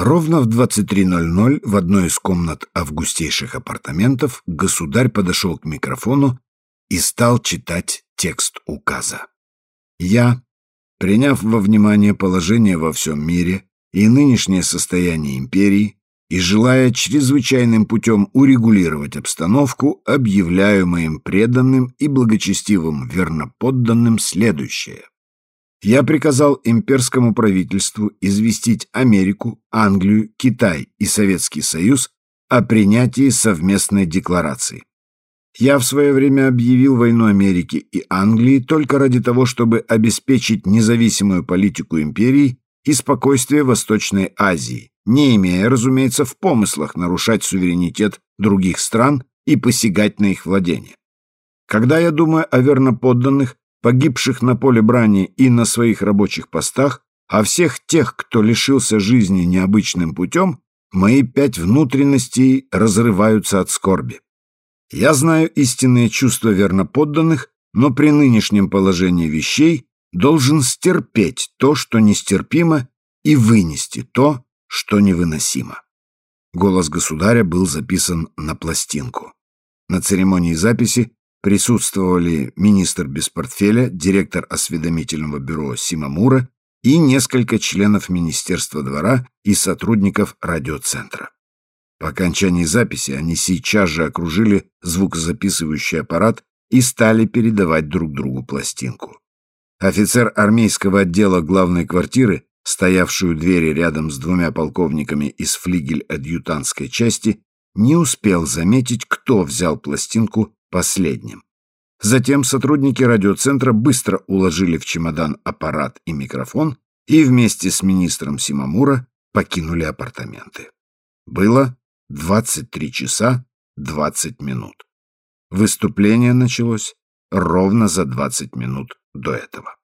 Ровно в 23.00 в одной из комнат августейших апартаментов государь подошел к микрофону и стал читать текст указа. Я, приняв во внимание положение во всем мире и нынешнее состояние империи, и, желая чрезвычайным путем урегулировать обстановку, объявляю моим преданным и благочестивым верноподданным следующее. Я приказал имперскому правительству известить Америку, Англию, Китай и Советский Союз о принятии совместной декларации. Я в свое время объявил войну Америке и Англии только ради того, чтобы обеспечить независимую политику империи и спокойствие Восточной Азии, не имея, разумеется, в помыслах нарушать суверенитет других стран и посягать на их владения. Когда я думаю о верноподданных, погибших на поле брани и на своих рабочих постах, о всех тех, кто лишился жизни необычным путем, мои пять внутренностей разрываются от скорби. Я знаю истинные чувства верноподданных, но при нынешнем положении вещей должен стерпеть то, что нестерпимо, и вынести то, что невыносимо. Голос государя был записан на пластинку. На церемонии записи присутствовали министр без портфеля, директор осведомительного бюро Симамура и несколько членов Министерства двора и сотрудников радиоцентра. По окончании записи они сейчас же окружили звукозаписывающий аппарат и стали передавать друг другу пластинку. Офицер армейского отдела главной квартиры стоявшую у двери рядом с двумя полковниками из флигель-адъютантской части, не успел заметить, кто взял пластинку последним. Затем сотрудники радиоцентра быстро уложили в чемодан аппарат и микрофон и вместе с министром Симамура покинули апартаменты. Было 23 часа 20 минут. Выступление началось ровно за 20 минут до этого.